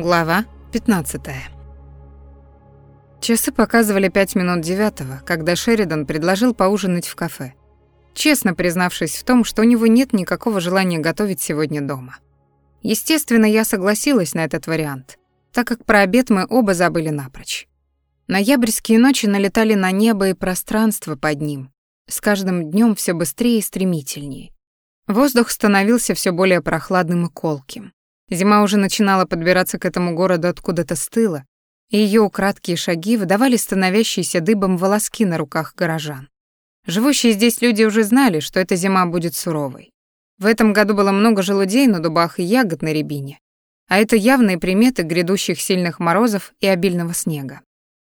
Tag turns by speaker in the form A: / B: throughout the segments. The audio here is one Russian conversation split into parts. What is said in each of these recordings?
A: Глава 15. Часы показывали пять минут девятого, когда Шеридан предложил поужинать в кафе, честно признавшись в том, что у него нет никакого желания готовить сегодня дома. Естественно, я согласилась на этот вариант, так как про обед мы оба забыли напрочь. Ноябрьские ночи налетали на небо и пространство под ним, с каждым днем все быстрее и стремительнее. Воздух становился все более прохладным и колким. Зима уже начинала подбираться к этому городу откуда-то с тыла, и ее украдкие шаги выдавали становящиеся дыбом волоски на руках горожан. Живущие здесь люди уже знали, что эта зима будет суровой. В этом году было много желудей на дубах и ягод на рябине, а это явные приметы грядущих сильных морозов и обильного снега.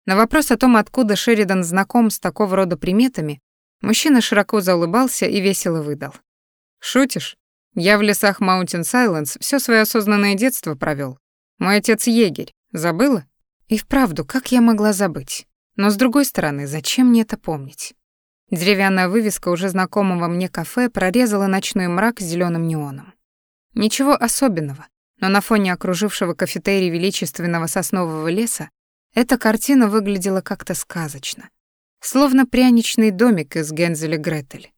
A: На вопрос о том, откуда Шеридан знаком с такого рода приметами, мужчина широко заулыбался и весело выдал. «Шутишь? Я в лесах Маунтин Сайленс все свое осознанное детство провел. Мой отец егерь. Забыла? И вправду, как я могла забыть? Но с другой стороны, зачем мне это помнить? Деревянная вывеска уже знакомого мне кафе прорезала ночной мрак зеленым неоном. Ничего особенного, но на фоне окружившего кафетерий величественного соснового леса эта картина выглядела как-то сказочно. Словно пряничный домик из Гензеля Гретель.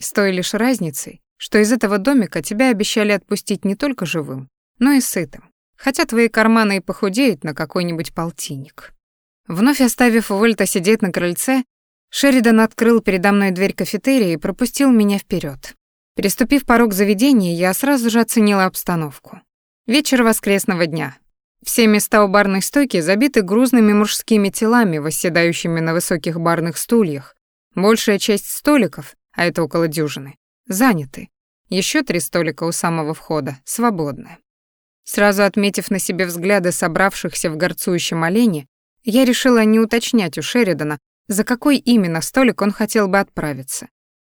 A: С той лишь разницей, что из этого домика тебя обещали отпустить не только живым, но и сытым, хотя твои карманы и похудеют на какой-нибудь полтинник. Вновь оставив Вольта сидеть на крыльце, Шеридан открыл передо мной дверь кафетерия и пропустил меня вперед. Переступив порог заведения, я сразу же оценила обстановку. Вечер воскресного дня. Все места у барной стойки забиты грузными мужскими телами, восседающими на высоких барных стульях. Большая часть столиков, а это около дюжины, заняты. Еще три столика у самого входа свободны. Сразу отметив на себе взгляды собравшихся в горцующем олене, я решила не уточнять у Шеридана, за какой именно столик он хотел бы отправиться,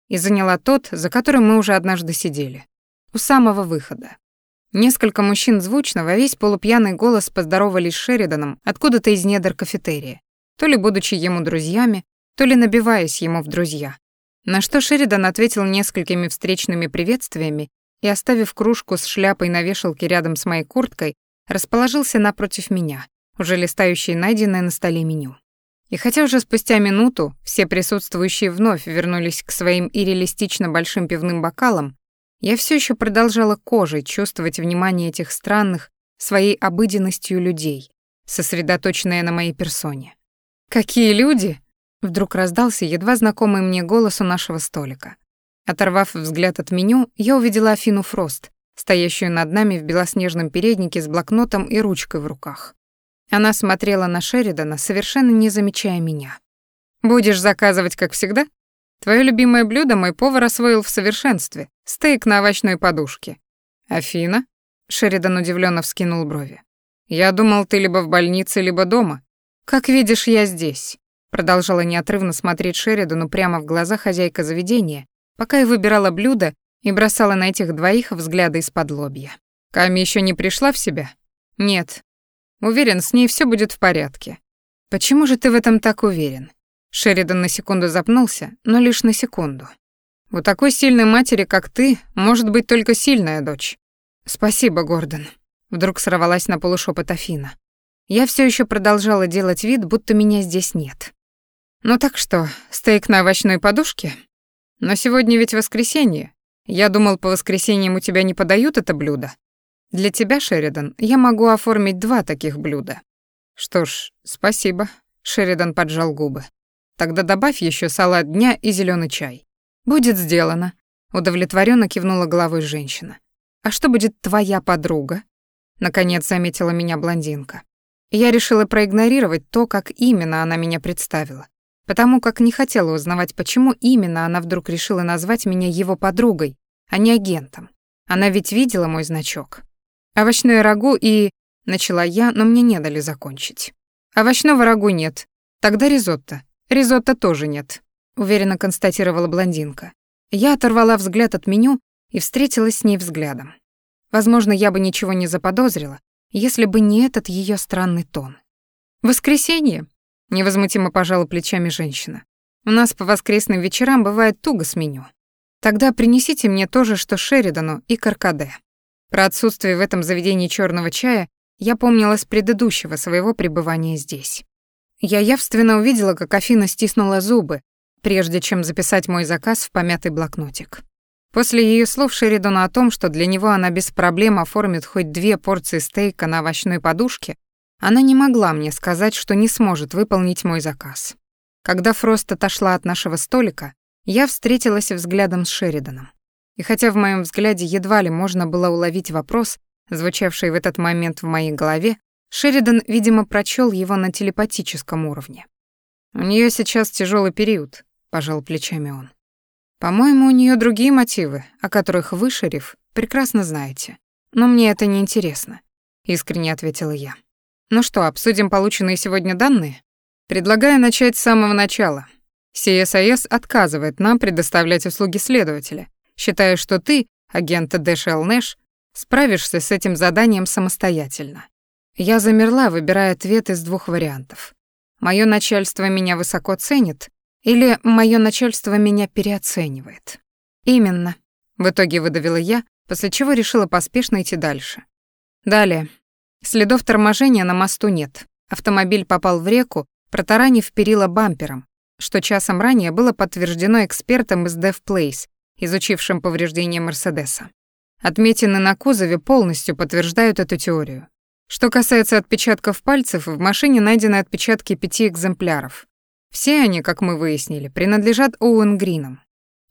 A: и заняла тот, за которым мы уже однажды сидели, у самого выхода. Несколько мужчин звучно во весь полупьяный голос поздоровались с Шериданом откуда-то из недр кафетерия, то ли будучи ему друзьями, то ли набиваясь ему в друзья. На что Шеридан ответил несколькими встречными приветствиями и, оставив кружку с шляпой на вешалке рядом с моей курткой, расположился напротив меня, уже листающий найденное на столе меню. И хотя уже спустя минуту все присутствующие вновь вернулись к своим ирреалистично большим пивным бокалам, я все еще продолжала кожей чувствовать внимание этих странных, своей обыденностью людей, сосредоточенное на моей персоне. «Какие люди!» Вдруг раздался едва знакомый мне голос у нашего столика. Оторвав взгляд от меню, я увидела Афину Фрост, стоящую над нами в белоснежном переднике с блокнотом и ручкой в руках. Она смотрела на Шеридана, совершенно не замечая меня. «Будешь заказывать, как всегда? Твое любимое блюдо мой повар освоил в совершенстве. Стейк на овощной подушке». «Афина?» Шеридан удивленно вскинул брови. «Я думал, ты либо в больнице, либо дома. Как видишь, я здесь. Продолжала неотрывно смотреть Шеридану прямо в глаза хозяйка заведения, пока я выбирала блюдо и бросала на этих двоих взгляды из-под лобья. Ками еще не пришла в себя? Нет. Уверен, с ней все будет в порядке. Почему же ты в этом так уверен? Шеридан на секунду запнулся, но лишь на секунду. У такой сильной матери, как ты, может быть только сильная дочь. Спасибо, Гордон. Вдруг сорвалась на полушепот Афина. Я все еще продолжала делать вид, будто меня здесь нет. Ну так что, стейк на овощной подушке? Но сегодня ведь воскресенье. Я думал, по воскресеньям у тебя не подают это блюдо. Для тебя, Шеридан, я могу оформить два таких блюда. Что ж, спасибо. Шеридан поджал губы. Тогда добавь еще салат дня и зеленый чай. Будет сделано. Удовлетворенно кивнула головой женщина. А что будет твоя подруга? Наконец заметила меня блондинка. Я решила проигнорировать то, как именно она меня представила потому как не хотела узнавать, почему именно она вдруг решила назвать меня его подругой, а не агентом. Она ведь видела мой значок. Овощное рагу и... Начала я, но мне не дали закончить. Овощного рагу нет. Тогда ризотто. Ризотто тоже нет, уверенно констатировала блондинка. Я оторвала взгляд от меню и встретилась с ней взглядом. Возможно, я бы ничего не заподозрила, если бы не этот ее странный тон. «Воскресенье», Невозмутимо пожала плечами женщина. У нас по воскресным вечерам бывает туго с меню. Тогда принесите мне то же, что Шеридану и Каркаде. Про отсутствие в этом заведении черного чая я помнила с предыдущего своего пребывания здесь. Я явственно увидела, как Афина стиснула зубы, прежде чем записать мой заказ в помятый блокнотик. После ее слов Шеридона о том, что для него она без проблем оформит хоть две порции стейка на овощной подушке, она не могла мне сказать, что не сможет выполнить мой заказ. Когда Фрост отошла от нашего столика, я встретилась взглядом с Шериданом. И хотя в моем взгляде едва ли можно было уловить вопрос, звучавший в этот момент в моей голове, Шеридан, видимо, прочел его на телепатическом уровне. «У нее сейчас тяжелый период», — пожал плечами он. «По-моему, у нее другие мотивы, о которых вы, шериф, прекрасно знаете. Но мне это не интересно», — искренне ответила я. «Ну что, обсудим полученные сегодня данные? Предлагаю начать с самого начала. CSIS отказывает нам предоставлять услуги следователя, считая, что ты, агент Дэшел Нэш, справишься с этим заданием самостоятельно. Я замерла, выбирая ответ из двух вариантов. Моё начальство меня высоко ценит или моё начальство меня переоценивает. Именно. В итоге выдавила я, после чего решила поспешно идти дальше. Далее. Следов торможения на мосту нет. Автомобиль попал в реку, протаранив перила бампером, что часом ранее было подтверждено экспертом из Dev Place, изучившим повреждения Мерседеса. Отметины на кузове полностью подтверждают эту теорию. Что касается отпечатков пальцев, в машине найдены отпечатки пяти экземпляров. Все они, как мы выяснили, принадлежат Оуэн Гринам.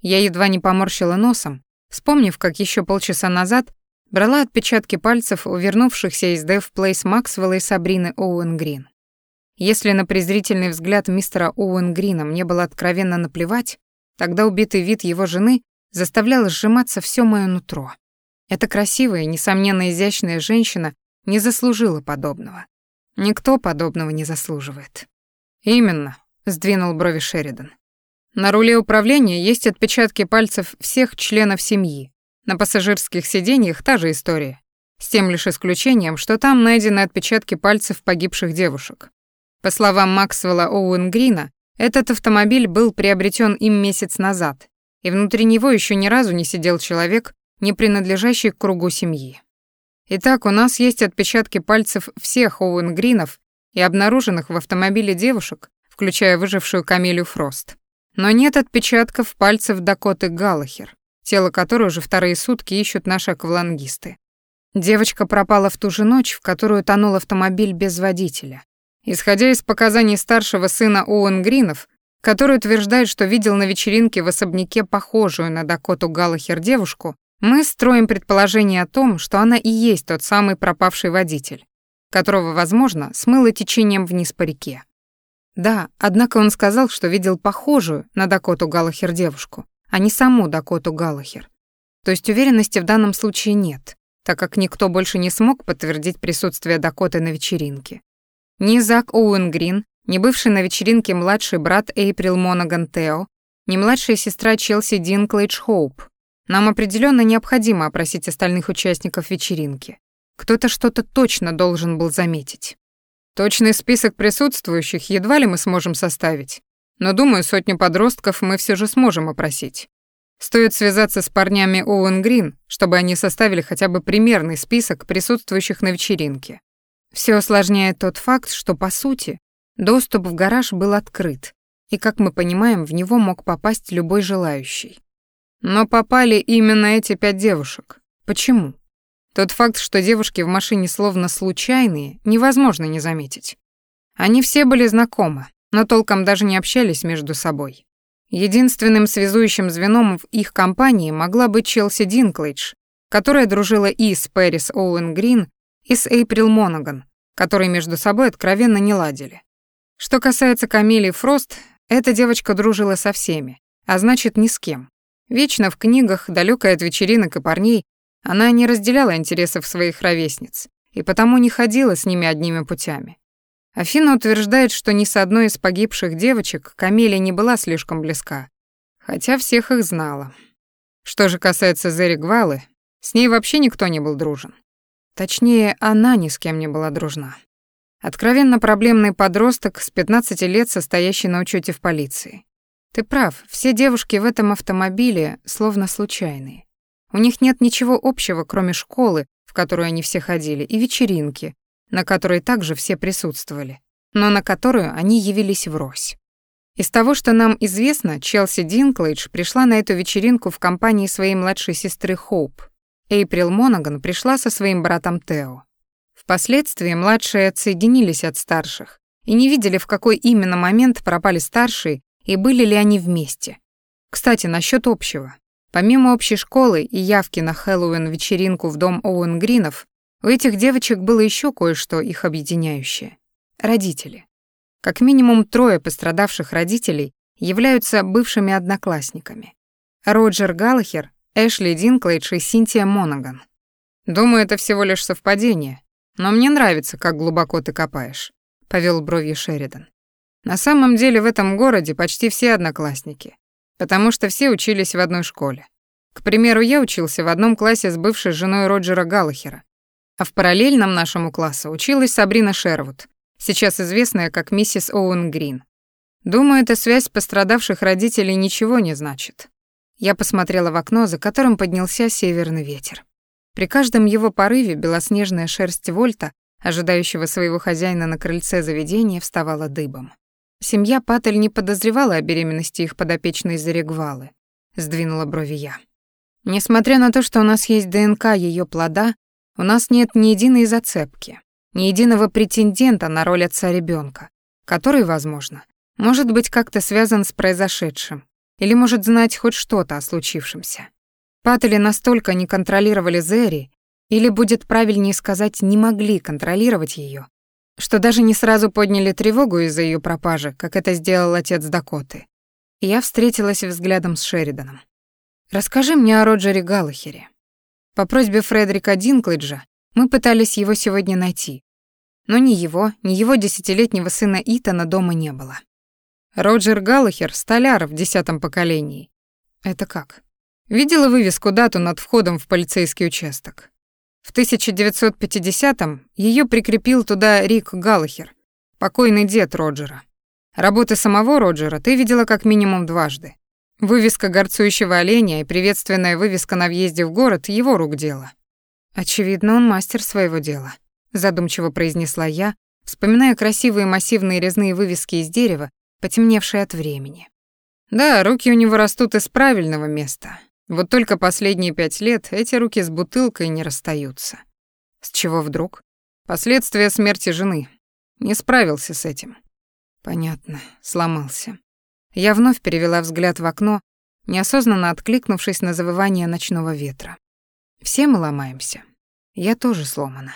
A: Я едва не поморщила носом, вспомнив, как еще полчаса назад брала отпечатки пальцев у вернувшихся из Dev Place Максвелла и Сабрины Оуэн Грин. Если на презрительный взгляд мистера Оуэн Грина мне было откровенно наплевать, тогда убитый вид его жены заставлял сжиматься все мое нутро. Эта красивая, несомненно изящная женщина не заслужила подобного. Никто подобного не заслуживает. Именно, сдвинул брови Шеридан. На руле управления есть отпечатки пальцев всех членов семьи. На пассажирских сиденьях та же история. С тем лишь исключением, что там найдены отпечатки пальцев погибших девушек. По словам Максвелла Оуэн Грина, этот автомобиль был приобретен им месяц назад, и внутри него еще ни разу не сидел человек, не принадлежащий к кругу семьи. Итак, у нас есть отпечатки пальцев всех Оуэн Гринов и обнаруженных в автомобиле девушек, включая выжившую Камилю Фрост. Но нет отпечатков пальцев Дакоты Галлахер, тело которой уже вторые сутки ищут наши аквалангисты. Девочка пропала в ту же ночь, в которую тонул автомобиль без водителя. Исходя из показаний старшего сына Оуэн Гринов, который утверждает, что видел на вечеринке в особняке похожую на Дакоту Галлахер девушку, мы строим предположение о том, что она и есть тот самый пропавший водитель, которого, возможно, смыло течением вниз по реке. Да, однако он сказал, что видел похожую на Дакоту Галлахер девушку, а не саму Дакоту Галлахер. То есть уверенности в данном случае нет, так как никто больше не смог подтвердить присутствие Дакоты на вечеринке. Ни Зак Оуэн Грин, ни бывший на вечеринке младший брат Эйприл Монаган Тео, ни младшая сестра Челси Динклейдж Хоуп нам определенно необходимо опросить остальных участников вечеринки. Кто-то что-то точно должен был заметить. Точный список присутствующих едва ли мы сможем составить, но, думаю, сотню подростков мы все же сможем опросить. Стоит связаться с парнями Оуэн Грин, чтобы они составили хотя бы примерный список присутствующих на вечеринке. Все осложняет тот факт, что, по сути, доступ в гараж был открыт, и, как мы понимаем, в него мог попасть любой желающий. Но попали именно эти пять девушек. Почему? Тот факт, что девушки в машине словно случайные, невозможно не заметить. Они все были знакомы, но толком даже не общались между собой. Единственным связующим звеном в их компании могла быть Челси Динклейдж, которая дружила и с Пэрис Оуэн Грин, и с Эйприл Монаган, которые между собой откровенно не ладили. Что касается Камилии Фрост, эта девочка дружила со всеми, а значит, ни с кем. Вечно в книгах, далёкая от вечеринок и парней, она не разделяла интересов своих ровесниц и потому не ходила с ними одними путями. Афина утверждает, что ни с одной из погибших девочек Камелия не была слишком близка, хотя всех их знала. Что же касается Зери Гвалы, с ней вообще никто не был дружен. Точнее, она ни с кем не была дружна. Откровенно проблемный подросток с 15 лет, состоящий на учете в полиции. Ты прав, все девушки в этом автомобиле словно случайные. У них нет ничего общего, кроме школы, в которую они все ходили, и вечеринки, на которой также все присутствовали, но на которую они явились врозь. Из того, что нам известно, Челси Динклейдж пришла на эту вечеринку в компании своей младшей сестры Хоуп. Эйприл Монаган пришла со своим братом Тео. Впоследствии младшие отсоединились от старших и не видели, в какой именно момент пропали старшие и были ли они вместе. Кстати, насчет общего. Помимо общей школы и явки на Хэллоуин-вечеринку в дом Оуэн Гринов, у этих девочек было еще кое-что их объединяющее. Родители. Как минимум трое пострадавших родителей являются бывшими одноклассниками. Роджер Галлахер, Эшли Динклейдж и Синтия Монаган. Думаю, это всего лишь совпадение, но мне нравится, как глубоко ты копаешь, повел бровью Шеридан. На самом деле в этом городе почти все одноклассники, потому что все учились в одной школе. К примеру, я учился в одном классе с бывшей женой Роджера Галлахера, а в параллельном нашему классу училась Сабрина Шервуд, сейчас известная как миссис Оуэн Грин. Думаю, эта связь пострадавших родителей ничего не значит. Я посмотрела в окно, за которым поднялся северный ветер. При каждом его порыве белоснежная шерсть Вольта, ожидающего своего хозяина на крыльце заведения, вставала дыбом. Семья Паттель не подозревала о беременности их подопечной из-за регвалы. Сдвинула брови я. Несмотря на то, что у нас есть ДНК ее плода, у нас нет ни единой зацепки ни единого претендента на роль отца ребенка, который, возможно, может быть как-то связан с произошедшим или может знать хоть что-то о случившемся. Паттели настолько не контролировали Зери, или будет правильнее сказать, не могли контролировать ее, что даже не сразу подняли тревогу из-за ее пропажи, как это сделал отец Дакоты. Я встретилась взглядом с Шериданом. «Расскажи мне о Роджере Галлахере». По просьбе Фредерика Динклэджа мы пытались его сегодня найти, но ни его, ни его десятилетнего сына Итана дома не было. Роджер Галлахер — столяр в десятом поколении. Это как? Видела вывеску дату над входом в полицейский участок. В 1950-м ее прикрепил туда Рик Галлахер, покойный дед Роджера. Работы самого Роджера ты видела как минимум дважды. Вывеска горцующего оленя и приветственная вывеска на въезде в город — его рук дело. Очевидно, он мастер своего дела задумчиво произнесла я, вспоминая красивые массивные резные вывески из дерева, потемневшие от времени. Да, руки у него растут из правильного места. Вот только последние пять лет эти руки с бутылкой не расстаются. С чего вдруг? Последствия смерти жены. Не справился с этим. Понятно, сломался. Я вновь перевела взгляд в окно, неосознанно откликнувшись на завывание ночного ветра. Все мы ломаемся. Я тоже сломана.